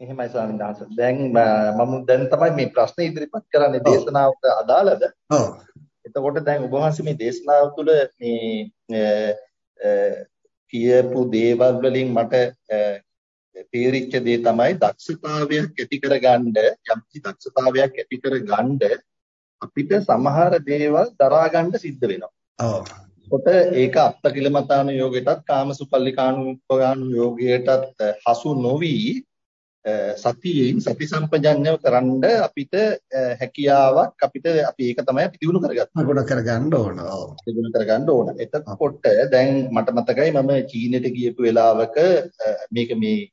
එහෙමයි ස්වාමීන් වහන්සේ. දැන් මම දැන් තමයි මේ ප්‍රශ්න ඉදිරිපත් කරන්නේ දේශනාවට අදාළද? ඔව්. එතකොට දැන් ඔබ වහන්සේ මේ දේශනාව තුළ මේ කියපු දේවල් වලින් මට තේරිච්ච දේ තමයි දක්ෂතාවයක් ඇති කරගන්න යම්කි දක්ෂතාවයක් ඇති කරගන්න අපිට සමහර දේවල් දරා ගන්න සිද්ධ වෙනවා. ඔව්. කොට ඒක අත්තකිලමතාන යෝගයටත් කාමසුපල්ලිකාණු යෝගයටත් හසු නොවි සතියෙන් සති සම්පජඤ්ඤව කරන්න අපිට හැකියාවක් අපිට අපි ඒක තමයි අපි දිනු කරගත්තේ. ගොඩ කරගන්න ඕන. ඔව්. දිනු කරගන්න ඕන. එතකොට දැන් මට මතකයි මම චීනෙට ගියපු වෙලාවක මේක මේ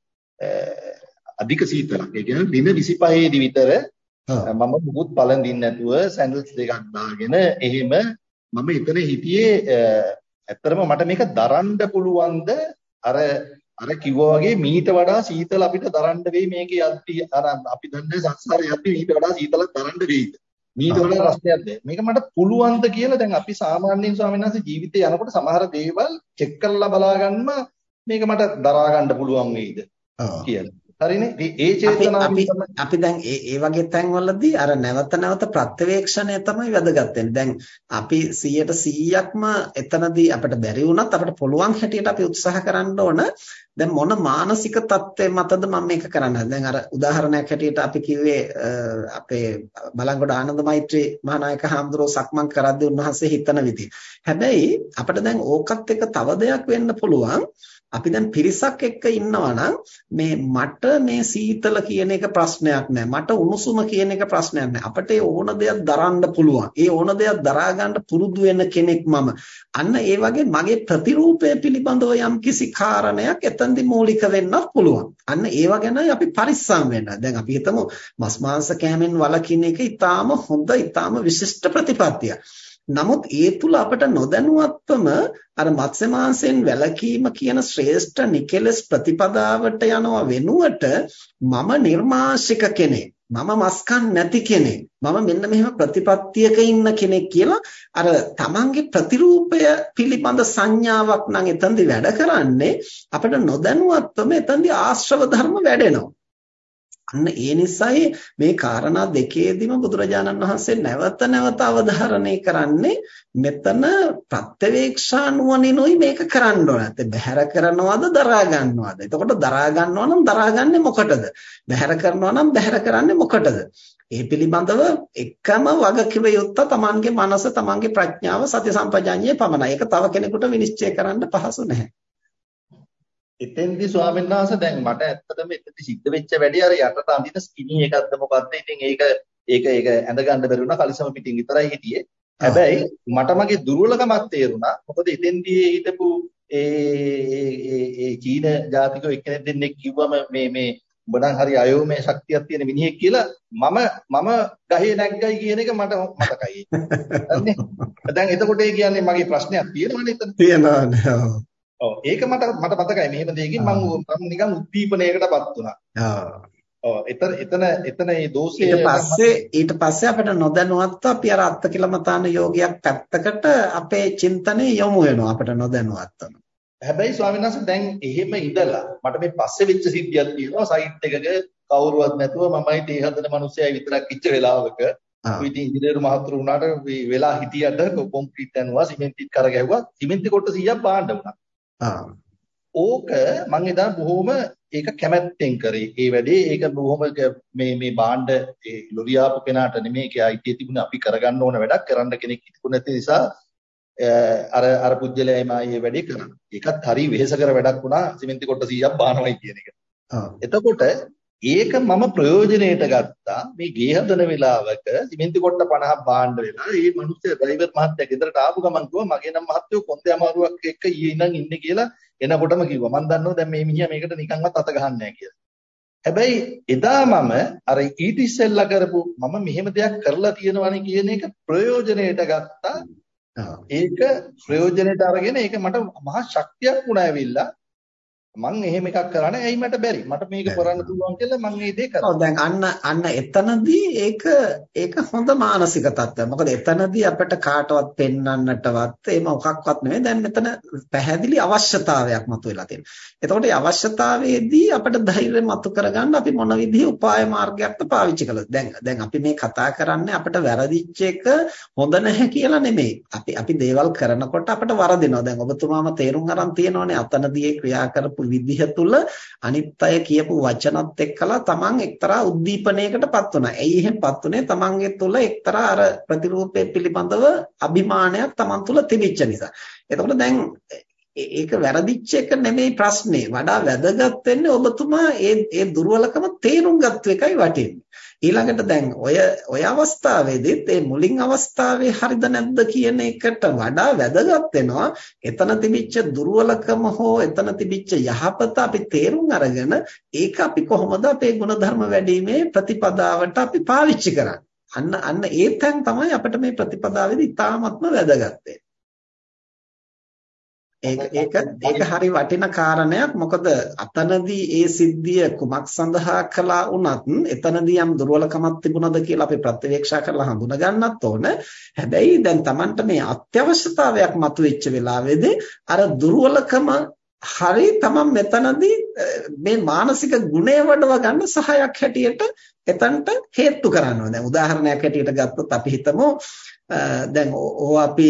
අධික සීතලක්. ඒ කියන්නේ දින 25 දී විතර මම මුකුත් පළඳින්න නැතුව සැන්ඩල්ස් දෙකක් දාගෙන එහෙම මම එතන හිටියේ ඇත්තටම මට මේක දරන්න පුළුවන්ද අර අර කිව්වා වගේ මීට වඩා සීතල අපිට දරන්න වෙයි මේකේ යද්දි අර අපි දන්නේ සංසාරේ යද්දි මීට වඩා සීතලක් දරන්න වෙයිද මීට වඩා රස්නයක් දෙයි මේක මට පුළුවන්ද කියලා දැන් අපි සාමාන්‍යයෙන් ස්වාමීන් වහන්සේ ජීවිතේ යනකොට සමහර දේවල් චෙක් කරලා බලා ගන්න මේක මට දරා ගන්න පුළුවන් වෙයිද කියලා හරිනේ ඒ චේතනාව අපි දැන් ඒ ඒ වගේ තැන්වලදී අර නැවත නැවත ප්‍රත්‍යවේක්ෂණය තමයි වැදගත් වෙන්නේ. දැන් අපි 100%ක්ම එතනදී අපිට බැරි වුණත් අපිට පුළුවන් හැටියට අපි උත්සාහ කරන්න ඕන. දැන් මොන මානසික தත්ත්වය මතද මම මේක කරන්නේ. දැන් අර උදාහරණයක් හැටියට අපි කිව්වේ අපේ බලංගොඩ ආනන්ද මෛත්‍රී මහානායක හාමුදුරුවෝ සක්මන් කරද්දී උන්වහන්සේ හිතන විදිහ. හැබැයි අපිට දැන් ඕකත් එක්ක තව දෙයක් වෙන්න පුළුවන්. අපි දැන් පිරිසක් එක්ක ඉන්නවා මේ මට මේ සීතල කියන එක ප්‍රශ්නයක් නෑ මට උණුසුම කියන එක ප්‍රශ්නයක් නෑ අපිට ඕන දෙයක් දරන්න පුළුවන් ඒ ඕන දෙයක් දරා ගන්න පුරුදු වෙන කෙනෙක් මම අන්න ඒ වගේ මගේ ප්‍රතිරූපය පිළිබඳව යම් කිසි කාරණයක් එතනදි මූලික වෙන්නත් පුළුවන්. අන්න ඒව ගැන අපි පරිස්සම් වෙන්න. දැන් අපි හිතමු මස් මාංශ කෑමෙන් වළකින එක ඊටාම හොඳ ඊටාම විශිෂ්ට ප්‍රතිපත්තියක්. නමුත් ඒ තුල අපට නොදැනුවත්වම අර මත්ස්‍ය මාංශයෙන් වැළකීම කියන ශ්‍රේෂ්ඨ නිකලස් ප්‍රතිපදාවට යනවා වෙනුවට මම නිර්මාශික කෙනෙක්. මම මස්කන් නැති කෙනෙක්. මම මෙන්න මෙහෙම ප්‍රතිපත්තියක ඉන්න කෙනෙක් කියලා අර තමන්ගේ ප්‍රතිරූපය පිළිබඳ සංඥාවක් නම් එතනදි වැඩ කරන්නේ අපිට නොදැනුවත්වම එතනදි ආශ්‍රව ධර්ම වැඩෙනවා. අන්න ඒ නිසායි මේ කාරණා දෙකේදීම බුදුරජාණන් වහන්සේ නැවත නැවත අවධාරණය කරන්නේ මෙතන ප්‍රත්‍යවේක්ෂා නුවණිනුයි මේක කරන්න ඕන. නැත්නම් බහැර කරනවද දරා ගන්නවද? එතකොට දරා ගන්නවා නම් දරාගන්නේ මොකටද? බහැර කරනවා නම් බහැර කරන්නේ මොකටද? ඒ පිළිබඳව එකම වගකිව යුත්ත තමන්ගේ මනස තමන්ගේ ප්‍රඥාව සති සම්පජාඤ්ඤය පමණයි. ඒක තව කෙනෙකුට විනිශ්චය කරන්න පහසු නැහැ. එතෙන්දී ස්වාමීන් වහන්සේ දැන් මට ඇත්තටම එතෙන්දී සිද්ධ වෙච්ච වැඩේ අර යටට අඳින ස්කිනි එකක්ද මොකද්ද ඉතින් ඒක ඒක ඒක ඇඳ ගන්න බැරි වුණා කලිසම පිටින් විතරයි හිටියේ හැබැයි මට මගේ දුර්වලකමක් තේරුණා මොකද එතෙන්දී හිටපු ඒ ඒ ඒ චීන ජාතිකෝ එක්කෙනෙක් දෙන්නෙක් කිව්වම මේ මේ උඹ නම් හරි අයෝමය ශක්තියක් තියෙන මිනිහෙක් කියලා මම මම ගහේ නැග්ගයි කියන එක මට මතකයි. දැන් එතකොට ඒ කියන්නේ මගේ ප්‍රශ්නයක් තියෙනවනේ එතන. තියෙනවානේ. ඔව්. ඒක මට මට මතකයි. මෙහෙම දෙයකින් මම මම නිකන් උද්දීපනයකටපත් වුණා. ඔව්. එතන එතන එතන මේ දෝෂය ඊට පස්සේ ඊට පස්සේ අපිට නොදැනුවත්ව අපි අර අත්කිලමතාන යෝගයක් පැත්තකට අපේ චින්තනය යොමු වෙනවා අපිට නොදැනුවත්වම. හැබැයි ස්වාමීන් වහන්සේ දැන් එහෙම ඉඳලා මට මේ පස්සේ වෙච්ච සිද්ධියක් තියෙනවා. සයිට් එකක කවුරුවත් නැතුව මමයි තේ හදන මිනිස්සයයි විතරක් ඉච්ච වෙලාවක. ඉතින් ඉංජිනේරු මහතුරු වුණාට වෙලා හිටියට කොන්ක්‍රීට් යනවා සිමෙන්තිත් කරගැහුවා. සිමෙන්ති කොට 100ක් බාන්න වුණා ඕක මම එදා බොහොම ඒක කැමැත්තෙන් කරේ. ඒ වැඩේ ඒක බොහොම මේ මේ බාණ්ඩ ඒ ලොරියාපු කෙනාට නෙමෙයි ඒකේ අයිතිය තිබුණේ අපි කරගන්න ඕන වැඩක් කරන්න කෙනෙක් හිටපු නැති නිසා අර අර පුජ්‍යලයයි මායේ වැඩේ කරා. ඒකත් හරි වෙහෙස කර වැඩක් වුණා සිමෙන්ති කොට 100ක් බානවයි කියන එක. එතකොට ඒක මම ප්‍රයෝජනෙට ගත්තා මේ ගේ හදන වෙලාවක සිමෙන්ති කොට්ට 50ක් බාන්න වෙලා මේ මිනිස්සු ඩ්‍රයිවර් මහත්තයා ගෙදරට ආපු ගමන් කිව්වා මගේ නම් මහත්තයෝ කොන්දේ අමාරුවක් එක්ක ඊයේ ඉඳන් ඉන්නේ කියලා එනකොටම කිව්වා මම දන්නවා දැන් මේ මිනිහා මේකට නිකන්වත් අත ගහන්නේ නැහැ කියලා. හැබැයි එදා මම අර ඊට ඉස්සෙල්ලා කරපු මම මෙහෙම දෙයක් කරලා තියෙනවනේ කියන එක ප්‍රයෝජනෙට ගත්තා. ඒක ප්‍රයෝජනෙට අරගෙන ඒක මට මහා ශක්තියක් වුණා ඇවිල්ලා මං එහෙම එකක් කරන්නේ ඇයි මට බැරි මට මේක කරන්න පුළුවන් කියලා මං මේ දේ කරා. ඔව් දැන් අන්න අන්න එතනදී ඒක ඒක හොඳ මානසික තත්ත්වයක්. මොකද එතනදී අපිට කාටවත් පෙන්වන්නටවත් ඒ මොකක්වත් නෙමෙයි. දැන් මෙතන පැහැදිලි අවශ්‍යතාවයක් මතුවලා තියෙනවා. එතකොට මේ අවශ්‍යතාවයේදී අපිට ධෛර්යය මතු කරගන්න අපි මොන විදිහේ උපාය මාර්ගයක්ද පාවිච්චි කළොත්. දැන් දැන් අපි මේ කතා කරන්නේ අපිට වැරදිච්ච එක හොඳ නැහැ කියලා නෙමෙයි. අපි අපි දේවල් කරනකොට අපිට වරදිනවා. දැන් ඔබතුමාම තේරුම් අරන් තියෙනවනේ අතනදී ක්‍රියා කරපු විදිහ තුල අනිත් අය කියපු වචනත් එක්කලා තමන් එක්තරා උද්දීපනයකටපත් වුණා. ඇයි එහෙමපත් උනේ? තමන්ගේ තුල එක්තරා අර ප්‍රතිරූපයේ පිළිබඳව අභිමානයක් තමන් තුල තිබිච්ච නිසා. එතකොට දැන් ඒක වැරදිච්ච එක නෙමෙයි ප්‍රශ්නේ. වඩා වැදගත් වෙන්නේ ඔබතුමා ඒ ඒ දුර්වලකම තේරුම් ගත්ත එකයි වටින්නේ. ඊළඟට දැන් ඔය ඔය අවස්ථාවේදීත් මේ මුලින් අවස්ථාවේ හරිද නැද්ද කියන එකට වඩා වැදගත් වෙනවා එතන තිබිච්ච දුර්වලකම හෝ එතන තිබිච්ච යහපත අපි තේරුම් අරගෙන ඒක අපි කොහොමද අපේ ಗುಣධර්ම වැඩිීමේ ප්‍රතිපදාවට අපි පාවිච්චි කරන්නේ අන්න අන්න ඒ තැන් තමයි අපිට මේ ප්‍රතිපදාවේදී ඉතාමත්ම වැදගත් ඒක ඒක ඒක හරි වටින කාරණයක්. මොකද අතනදී ඒ සිද්ධිය කුමක් සඳහා කළා වුණත් එතනදී යම් දුර්වලකමක් තිබුණද කියලා අපි ප්‍රත්‍යවේක්ෂා කරලා හඳුනා ගන්නත් ඕන. හැබැයි දැන් Tamanට මේ අත්‍යවශ්‍යතාවයක් මතුවෙච්ච වෙලාවේදී අර දුර්වලකම හරි තමන් මෙතනදී මේ මානසික ගුණය වඩව ගන්න සහයක් හැටියට එතනට හේතු කරනවා. දැන් උදාහරණයක් හැටියට ගත්තොත් අපි හිතමු දැන් ඕවා අපි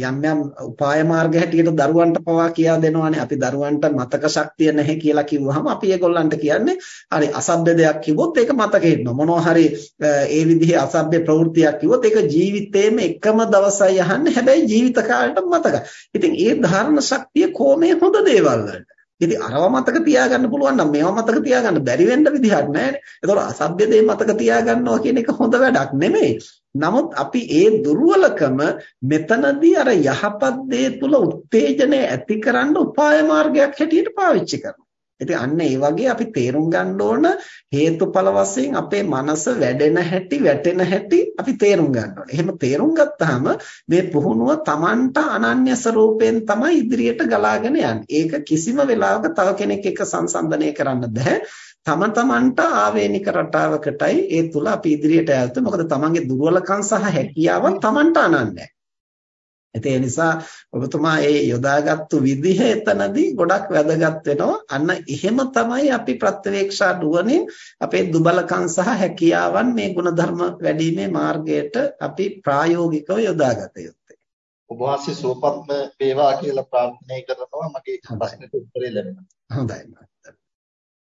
යම් යම් උපාය මාර්ග හැටියට දරුවන්ට පවා කියා දෙනවානේ. අපි දරුවන්ට මතක ශක්තිය නැහැ කියලා කිව්වහම අපි ඒගොල්ලන්ට කියන්නේ හරි අසභ්‍ය දෙයක් කිව්වොත් ඒක මතකෙ ඉන්නවා මොනවා හරි ඒ විදිහේ අසභ්‍ය ප්‍රවෘත්තියක් කිව්වොත් ඒක ජීවිතේම එකම දවසයි අහන්නේ. හැබැයි ජීවිත කාලෙට මතකයි. ඉතින් ඒ ධාරණ ශක්තිය කොහොමේ හොඳ දේවල් වලට? ඉතින් අරව මතක තියාගන්න පුළුවන් නම් මේවා මතක තියාගන්න බැරි වෙන්න විදිහක් නැහැ. ඒතකොට අසභ්‍ය දේ මතක තියාගන්නවා කියන එක හොඳ වැඩක් නෙමෙයි. නමුත් අපි ඒ දුර්වලකම මෙතනදී අර යහපත් දේ තුල උත්තේජනය ඇතිකරන්න උපාය මාර්ගයක් හැටියට පාවිච්චි කරනවා. ඉතින් අන්න ඒ වගේ අපි තේරුම් ගන්න ඕන හේතුඵල වශයෙන් අපේ මනස වැඩෙන හැටි වැටෙන හැටි අපි තේරුම් ගන්න ඕනේ. එහෙම තේරුම් ගත්තාම මේ පුහුණුව Tamanට අනන්‍ය ස්වરૂපයෙන් තමයි ඉදිරියට ගලාගෙන යන්නේ. ඒක කිසිම වෙලාවක තව කෙනෙක් එක්ක සංසන්දනය කරන්න බෑ. තම තමන්ට ආවේනික රටාවකටයි ඒ තුල අපි ඉදිරියට යන්නේ. මොකද තමන්ගේ දුර්වලකම් සහ හැකියාවන් තමන්ට අනන්‍යයි. ඒ නිසා ඔබතුමා ඒ යොදාගත්තු විදිහ එතනදී ගොඩක් වැදගත් වෙනවා. අන්න එහෙම තමයි අපි ප්‍රත්‍යවේක්ෂා නුවණින් අපේ දුබලකම් සහ හැකියාවන් මේ ಗುಣධර්ම වැඩිීමේ මාර්ගයට අපි ප්‍රායෝගිකව යොදාගත යුත්තේ. ඔබ වහන්සේ සුවපත්ම වේවා කියලා ප්‍රාර්ථනා කරනවා මගේ ප්‍රශ්නෙට උත්තරේ ලැබෙනවා. හොඳයි.